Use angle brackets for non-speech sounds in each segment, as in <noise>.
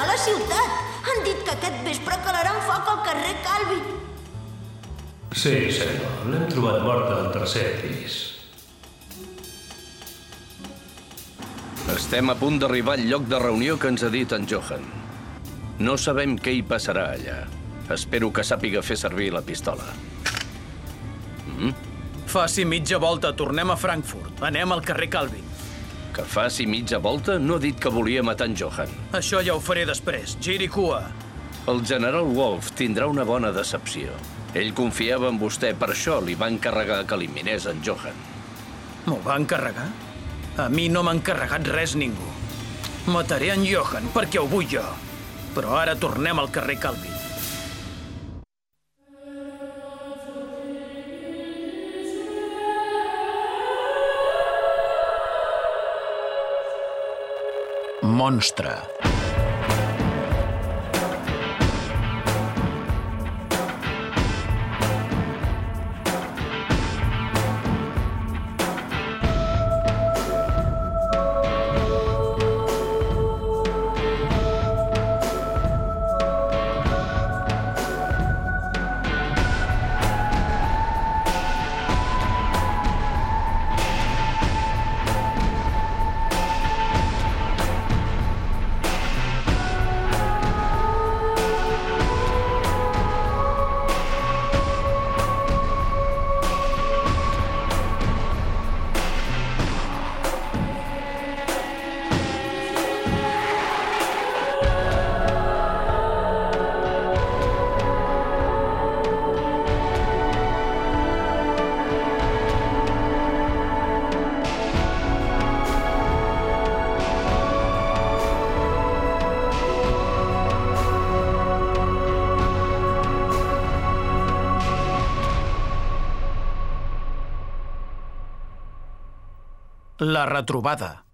A la ciutat. Han dit que aquest vespre calaran foc al carrer Calvi. Sí, senyor. L'hem trobat morta al tercer pis. Estem a punt d'arribar al lloc de reunió que ens ha dit en Johan. No sabem què hi passarà allà. Espero que sàpiga fer servir la pistola. Faci mitja volta, tornem a Frankfurt. Anem al carrer Calvin. Que faci mitja volta no ha dit que volia matar en Johan. Això ja ho faré després. Giri cua. El general Wolf tindrà una bona decepció. Ell confiava en vostè, per això li va encarregar que eliminés en Johan. M'ho va encarregar? A mi no m'ha encarregat res ningú. Mataré en Johan perquè ho vull jo. Però ara tornem al carrer Calvin. Monstre. La retrobada.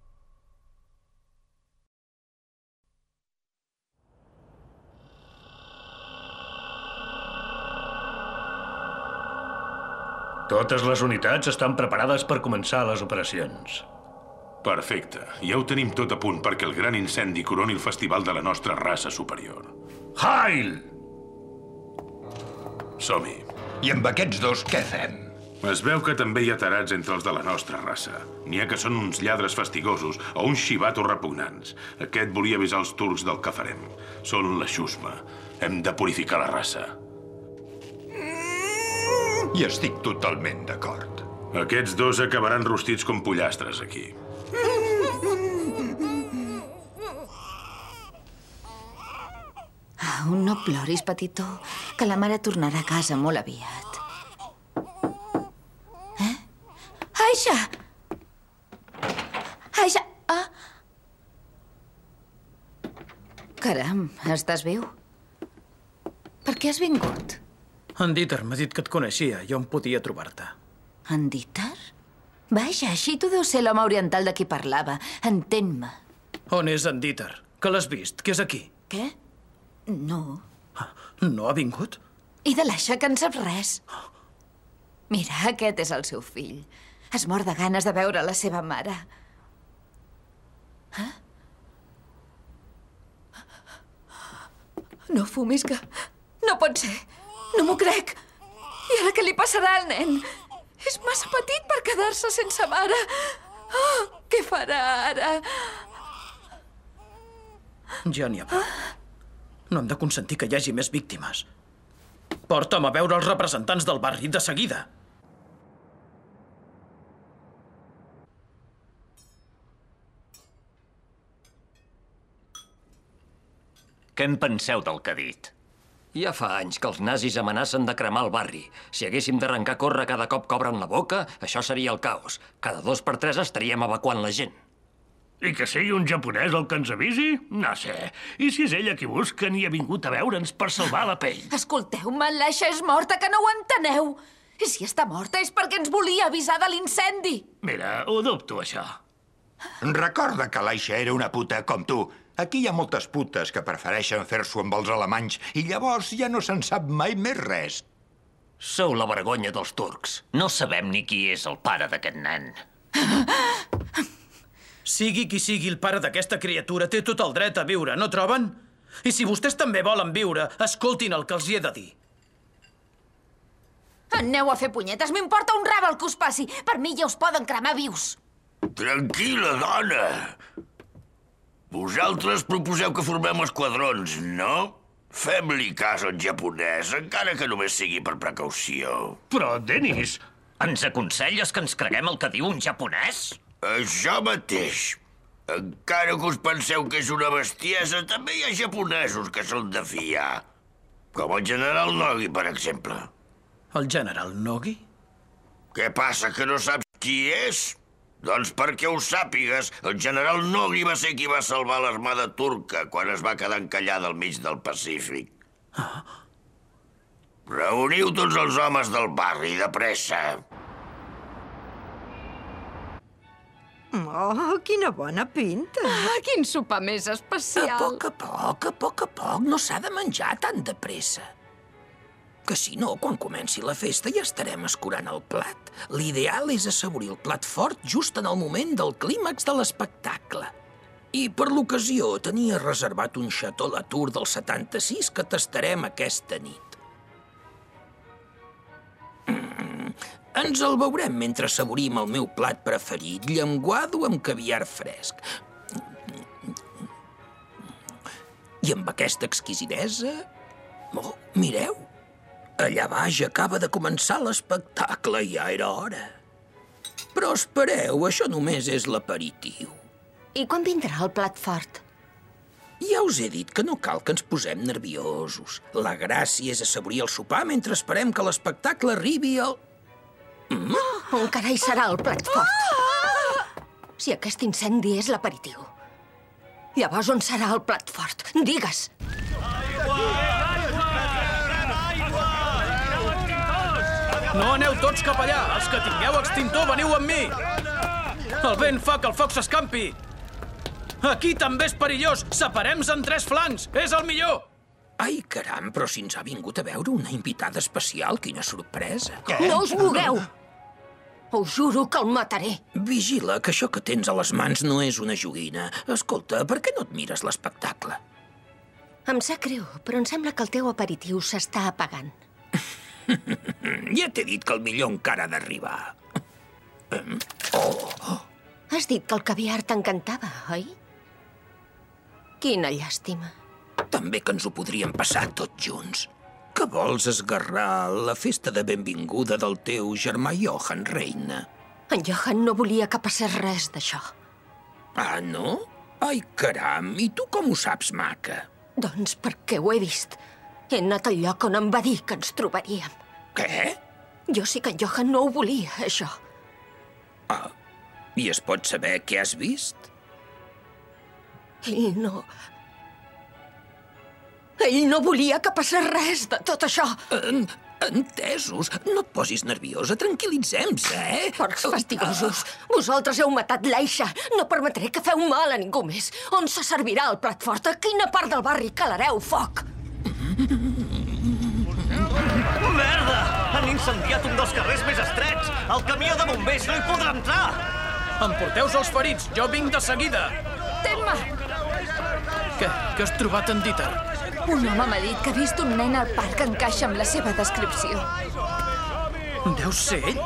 Totes les unitats estan preparades per començar les operacions. Perfecte. Ja ho tenim tot a punt perquè el gran incendi coroni el festival de la nostra raça superior. Heil! Som-hi. I amb aquests dos què fem? Es veu que també hi ha tarats entre els de la nostra raça. N'hi ha que són uns lladres fastigosos o uns xivatos repugnants. Aquest volia avisar els turcs del que farem. Són la xusma. Hem de purificar la raça. I estic totalment d'acord. Aquests dos acabaran rostits com pollastres aquí. Au, no ploris, petitó, que la mare tornarà a casa molt aviat. Eh? Aixa! Ah! Caram, estàs viu? Per què has vingut? En Dieter m'ha dit que et coneixia i on podia trobar-te. En Dieter? Vaja, així tu deus ser l'home oriental de qui parlava. Entén-me. On és en Dieter? Que l'has vist? Que és aquí? Què? No. No ha vingut? I de l'Aixa que en saps res. Mira, aquest és el seu fill. Es mor de ganes de veure la seva mare. Eh? No fumis, que... No pot ser. No m'ho crec. I ara què li passarà al nen? És massa petit per quedar-se sense mare. Oh, què farà ara? Ja n'hi ha prou. No hem de consentir que hi hagi més víctimes. Porta'm a veure els representants del barri de seguida. Què en penseu del que ha dit? Ja fa anys que els nazis amenacen de cremar el barri. Si haguéssim d'arrencar a córrer cada cop que obren la boca, això seria el caos. Cada dos per tres estaríem evacuant la gent. I que sigui un japonès el que ens avisi? No sé. I si és ella qui busca ni ha vingut a veure'ns per salvar la pell? Escolteu-me, l'Aixa és morta, que no ho enteneu. I si està morta és perquè ens volia avisar de l'incendi. Mira, ho dubto, això. Recorda que l'Aixa era una puta com tu. Aquí hi ha moltes putes que prefereixen fer-s'ho amb els alemanys i llavors ja no se'n sap mai més res. Sou la vergonya dels turcs. No sabem ni qui és el pare d'aquest nen. Sigui qui sigui el pare d'aquesta criatura, té tot el dret a viure, no troben? I si vostès també volen viure, escoltin el que els hi he de dir. Aneu a fer punyetes, m'importa un rab el que us passi. Per mi ja us poden cremar vius. Tranquil·la, dona. Vosaltres proposeu que formem esquadrons, no? Fem-li cas al japonès, encara que només sigui per precaució. Però, Dennis, Ens aconselles que ens creguem el que diu un japonès? Això mateix. Encara que us penseu que és una bestiesa, també hi ha japonesos que són de fiar. Com el general Nogi, per exemple. El general Nogi? Què passa, que no saps qui és? Doncs perquè ho sàpigues, el general Nogi va ser qui va salvar l'armada turca quan es va quedar encallada al mig del Pacífic. Reuniu tots els homes del barri, de pressa. Oh, quina bona pinta. Ah, quin sopar més A especial. poc a poc, a poc a poc, no s'ha de menjar tan de pressa. Que si no, quan comenci la festa ja estarem escurant el plat. L'ideal és assaborir el plat fort just en el moment del clímax de l'espectacle. I per l'ocasió tenia reservat un Chateau Latour del 76 que tastarem aquesta nit. Mm, ens el veurem mentre assaborim el meu plat preferit, llenguado amb caviar fresc. I amb aquesta exquisidesa... Oh, mireu, allà baix acaba de començar l'espectacle, ja era hora. Però espereu, això només és l'aperitiu. I quan vindrà el plat fort? Ja us he dit que no cal que ens posem nerviosos. La gràcia és assaborir el sopar mentre esperem que l'espectacle arribi al... Oh, encara hi serà el plat fort. Si aquest incendi és l'aperitiu. Llavors on serà el plat fort? Digues. No aneu tots cap allà! Els que tingueu extintor, veniu amb mi! El vent fa que el foc s'escampi! Aquí també és perillós! Separem-nos en tres flancs! És el millor! Ai, caram, però si ens ha vingut a veure una invitada especial, quina sorpresa. No us mogueu! Us juro que el mataré. Vigila, que això que tens a les mans no és una joguina. Escolta, per què no et mires l'espectacle? Em sap greu, però em sembla que el teu aperitiu s'està apagant. Ja t'he dit que el millor encara ha d'arribar. Oh, Has dit que el caviar t'encantava, oi? Quina llàstima. també que ens ho podríem passar tots junts. Que vols esgarrar la festa de benvinguda del teu germà Johan, reina? En Johan no volia que passés res d'això. Ah, no? Ai, caram, i tu com ho saps, maca? Doncs perquè ho he vist. He anat al lloc on em va dir que ens trobaríem. Què? Jo sí que en Johan no ho volia, això. Ah, i es pot saber què has vist? Ell no... Ell no volia que passés res de tot això. En, entesos. No et posis nerviosa, tranquil·litzem-se, eh? Porcs fastigosos. Vosaltres heu matat l'Aixa. No permetré que feu mal a ningú més. On se servirà el plat fort? A quina part del barri calareu foc? Merda! Han incendiat un dels carrers més estrets! El camió de bombers no hi podrà entrar! Emporteu-se els ferits, jo vinc de seguida. Tema! Què? Què has trobat en Dieter? Un home m'ha dit que ha vist un nen al parc que encaixa amb la seva descripció. Deu ser ell?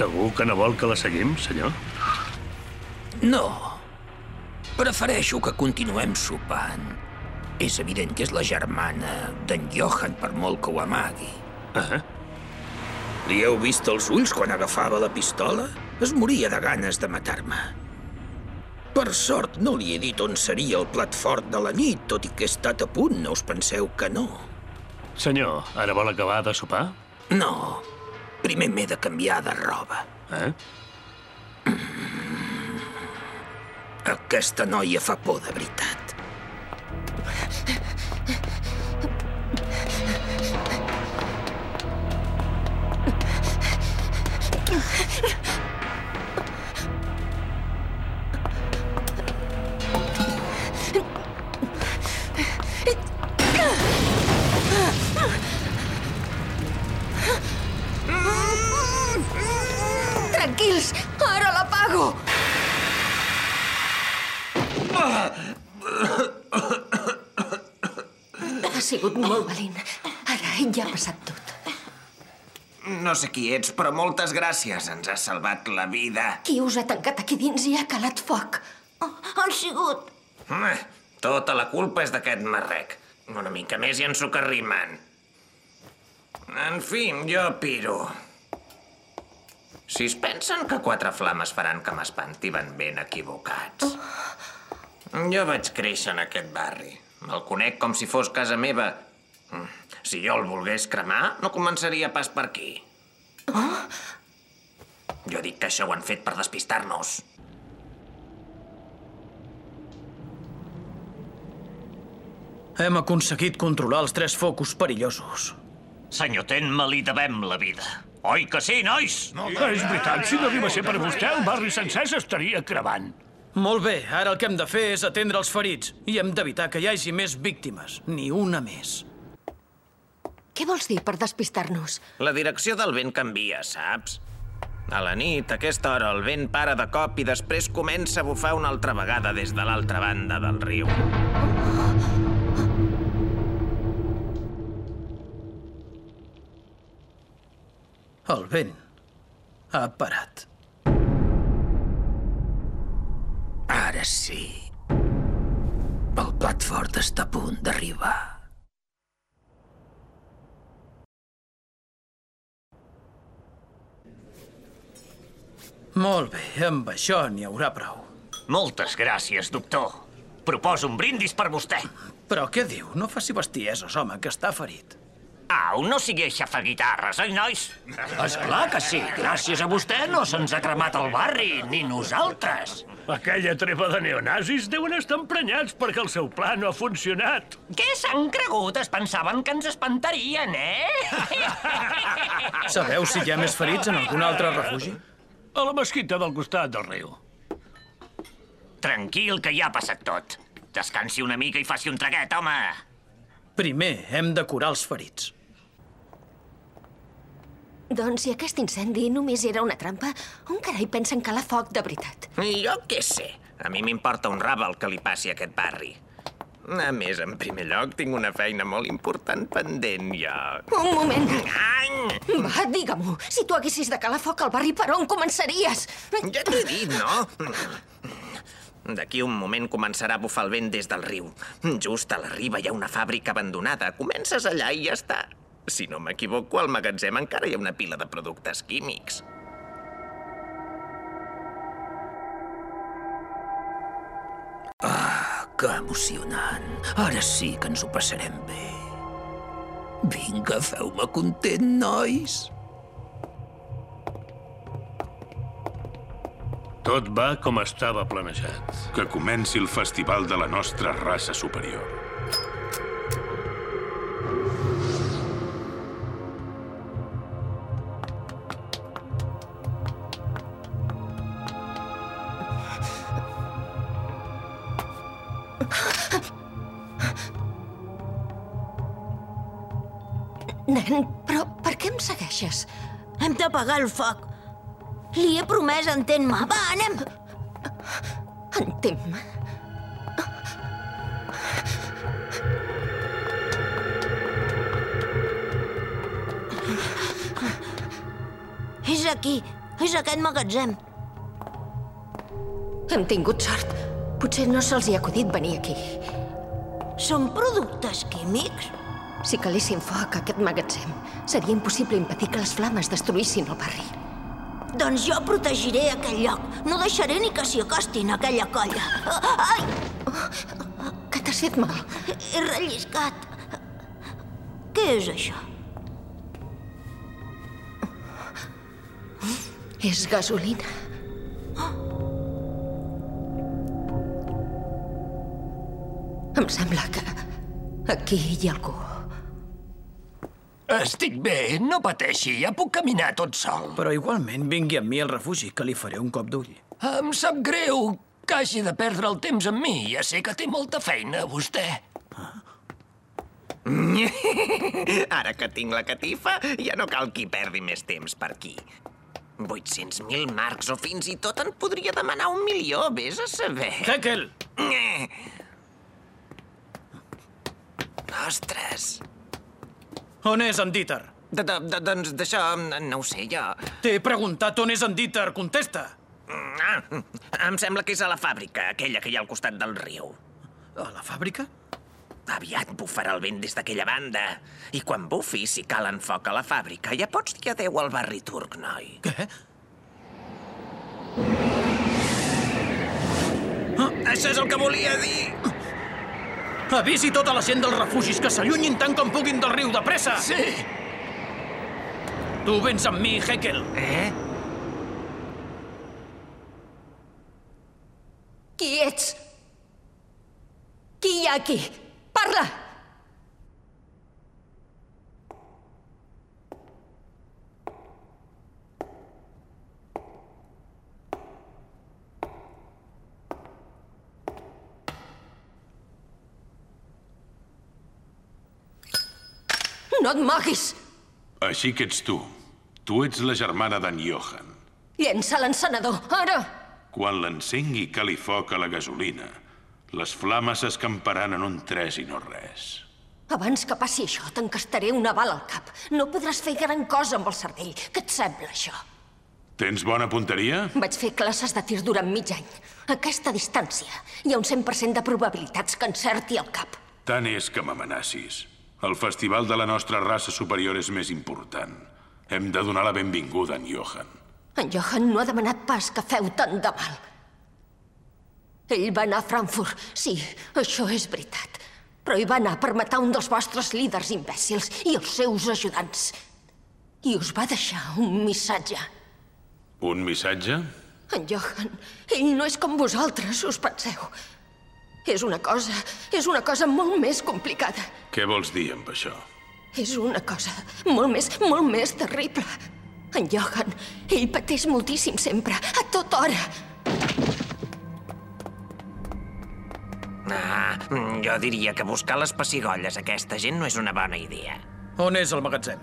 Segur que no vol que la seguim, senyor? No. Prefereixo que continuem sopant. És evident que és la germana d'en Johan, per molt que ho amagui. Ah, Li heu vist els ulls quan agafava la pistola? Es moria de ganes de matar-me. Per sort, no li he dit on seria el plat fort de la nit, tot i que he estat a punt, no us penseu que no. senyor, ara vol acabar de sopar? No, primer m'he de canviar de roba. Eh? Aquesta noia fa por de veritat. Pago! Ha sigut molt valent. Ara ja ha passat tot. No sé qui ets, però moltes gràcies. Ens has salvat la vida. Qui us ha tancat aquí dins i ha calat foc? Oh, han sigut... Tota la culpa és d'aquest marrec. Una mica més i ens socarrimen. En fi, jo piro. Si es pensen que quatre flames faran que m'espanti, van ben equivocats. Jo vaig créixer en aquest barri. El conec com si fos casa meva. Si jo el volgués cremar, no començaria pas per aquí. Jo dic que això ho han fet per despistar-nos. Hem aconseguit controlar els tres focus perillosos. Senyor Ten, me li devem la vida. Oi que sí, nois? No, és veritat, si no arriba a ser per vostè, el barri sencer s'estaria cremant. Molt bé, ara el que hem de fer és atendre els ferits i hem d'evitar que hi hagi més víctimes, ni una més. Què vols dir per despistar-nos? La direcció del vent canvia, saps? A la nit, a aquesta hora, el vent para de cop i després comença a bufar una altra vegada des de l'altra banda del riu. El vent ha parat. Ara sí. El plat fort està a punt d'arribar. Molt bé, amb això n'hi haurà prou. Moltes gràcies, doctor. Proposo un brindis per vostè. Però què diu? No faci bestieses, home, que està ferit. Au, no sigui aixafaguitarres, oi, nois? És clar que sí. Gràcies a vostè no se'ns ha cremat el barri, ni nosaltres. Aquella trepa de neonazis deuen estar emprenyats perquè el seu pla no ha funcionat. Què s'han cregut? Es pensaven que ens espantarien, eh? <laughs> Sabeu si hi ha més ferits en algun altre refugi? A la mesquita del costat del riu. Tranquil, que ja ha passat tot. Descansi una mica i faci un traguet, home. Primer hem de curar els ferits. Doncs si aquest incendi només era una trampa, on carai pensen calar foc de veritat? I jo què sé? A mi m'importa un rave el que li passi a aquest barri. A més, en primer lloc, tinc una feina molt important pendent, jo. Un moment. Ai! Va, digue-m'ho. Si tu haguessis de calar foc al barri, per on començaries? Ja t'he dit, no? D'aquí un moment començarà a bufar el vent des del riu. Just a la riba hi ha una fàbrica abandonada. Comences allà i ja està. Si no m'equivoco, al magatzem encara hi ha una pila de productes químics. Ah, que emocionant. Ara sí que ens ho passarem bé. Vinga, feu-me content, nois. Tot va com estava planejat. Que comenci el festival de la nostra raça superior. Hem d'apagar el foc. Li he promès entén-me. Va, anem! Entén-me. És aquí. És aquest magatzem. Hem tingut sort. Potser no se'ls hi ha acudit venir aquí. Són productes químics? Si calessin foc a aquest magatzem, seria impossible impedir que les flames destruïssin el barri. Doncs jo protegiré aquell lloc. No deixaré ni que s'hi acostin a aquella colla. Ai! Que t'has fet mal? He relliscat. Què és això? És gasolina. Em sembla que aquí hi ha algú. Estic bé, no pateixi, ja puc caminar tot sol. Però igualment vingui amb mi al refugi, que li faré un cop d'ull. Em sap greu que hagi de perdre el temps amb mi. Ja sé que té molta feina, vostè. <laughs> Ara que tinc la catifa, ja no cal qui perdi més temps per aquí. 800.000 marcs, o fins i tot en podria demanar un milió, vés a saber. Hekel! Eh. Ostres. On és en Dieter? De, de, de, doncs d'això, no ho sé, jo... T'he preguntat on és en Dieter, contesta. Ah, em sembla que és a la fàbrica, aquella que hi ha al costat del riu. A la fàbrica? Aviat bufarà el vent des d'aquella banda. I quan bufi, si calen foc a la fàbrica, ja pots dir adeu al barri turc, noi. Què? Ah, això és el que volia dir! Avisi tota la gent dels refugis que s'allunyin tant com puguin del riu, de pressa! Sí! Tu vens amb mi, Hekel. Eh? Qui ets? Qui hi ha aquí? Parla! No et moguis! Així que ets tu. Tu ets la germana d'en Johan. Llença l'encenedor, ara! Quan l'encengui cali foc a la gasolina, les flames s'escamparan en un tres i no res. Abans que passi això, t'encastaré una bala al cap. No podràs fer gran cosa amb el cervell. Què et sembla, això? Tens bona punteria? Vaig fer classes de tir durant mig any. A aquesta distància hi ha un 100% de probabilitats que encerti el cap. Tant és que m'amenacis. El festival de la nostra raça superior és més important. Hem de donar la benvinguda a en Johan. En Johan no ha demanat pas que feu tant de mal. Ell va anar a Frankfurt, sí, això és veritat. Però hi va anar per matar un dels vostres líders imbècils i els seus ajudants. I us va deixar un missatge. Un missatge? En Johan, ell no és com vosaltres, us penseu. És una cosa, és una cosa molt més complicada. Què vols dir amb això? És una cosa molt més, molt més terrible. En Johan, ell pateix moltíssim sempre, a tota hora. Ah, jo diria que buscar les pessigolles a aquesta gent no és una bona idea. On és el magatzem?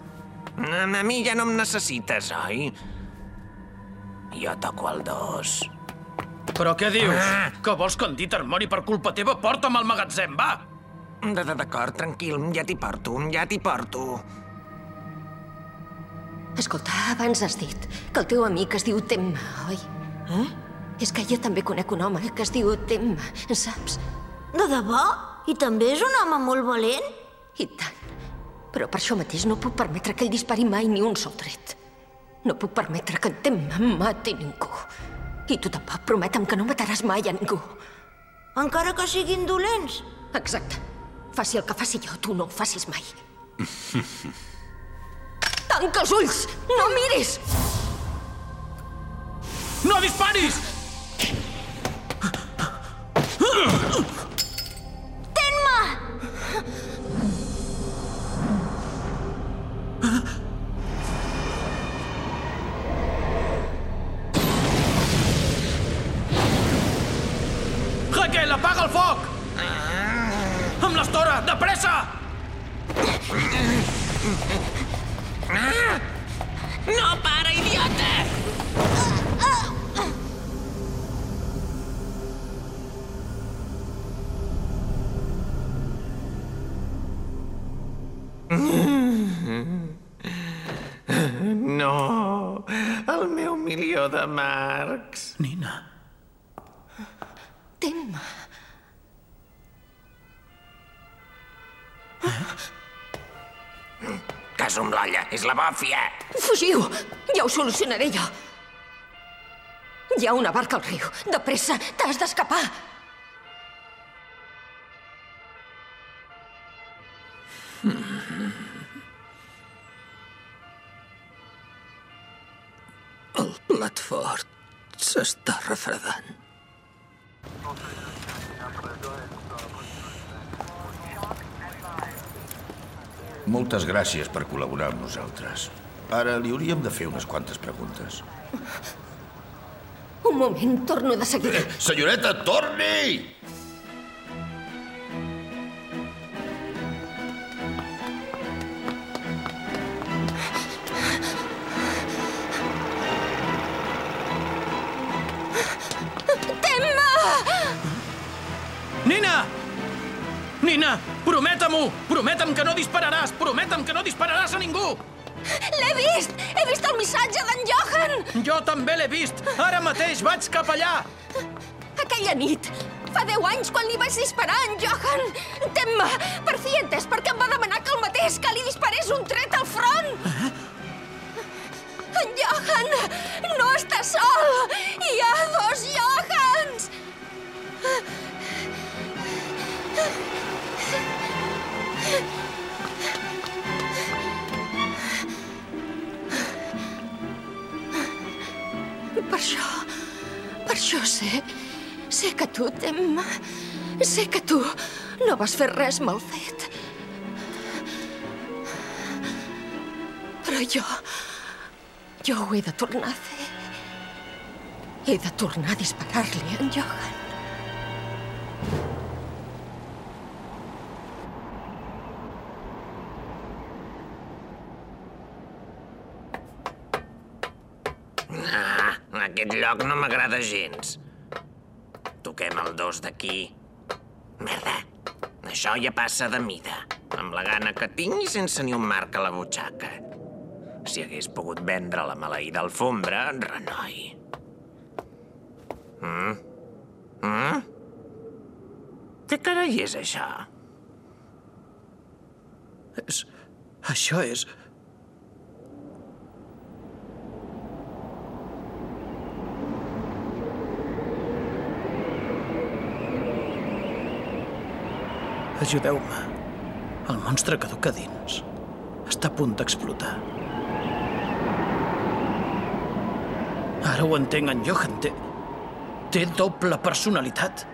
A, a mi ja no em necessites, oi? Jo toco el dos. Però què dius? Ah. Que vols que en Dieter mori per culpa teva? Porta'm al magatzem, va! D'acord, tranquil, ja t'hi porto, ja t'hi porto. Escolta, abans has dit que el teu amic es diu Temma, oi? Eh? És que jo també conec un home que es diu Temma, saps? De debò? I també és un home molt valent? I tant. Però per això mateix no puc permetre que ell dispari mai ni un sol tret. No puc permetre que en Temma mati ningú. I tu tampoc prometem que no mataràs mai a ningú. Encara que siguin dolents? Exacte. Faci el que faci jo, tu no ho facis mai. Tanca els ulls! No miris! No disparis! Cas amb l'olla, és la bòfia. Fugiu! Ja ho solucionaré jo. Hi ha una barca al riu. De pressa, t'has d'escapar. Moltes gràcies per col·laborar amb nosaltres. Ara li hauríem de fer unes quantes preguntes. Un moment, torno de seguida. Eh, senyoreta, torni! Nina! Tina, prometem-ho! Prometem que no dispararàs! Prometem que no dispararàs a ningú! L'he vist! He vist el missatge d'en Johan! Jo també l'he vist! Ara mateix vaig cap allà! Aquella nit, fa deu anys, quan li vaig disparar a en Johan, tem-me, per fi he entès perquè em va demanar que el matés, que li disparés un tret al front! Eh? En Johan no està sol! Hi ha dos Johans! Això sé... Sé que tu, Tem... Sé que tu no vas fer res mal fet. Però jo... Jo ho he de tornar a fer. He de tornar a disparar-li a en Johan. Ah, aquest lloc no m'agrada gens. Toquem el dos d'aquí. Merda, això ja passa de mida. Amb la gana que tinc i sense ni un marc a la butxaca. Si hagués pogut vendre la maleïda alfombra, renoi. Mm? Mm? Què carai és això? És... Això és... Ajudeu-me. El monstre que duc a dins està a punt d'explotar. Ara ho entenc, en Johan té... té doble personalitat.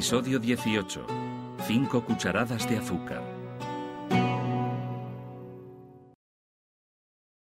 Episodio 18. Cinco cucharadas de azúcar.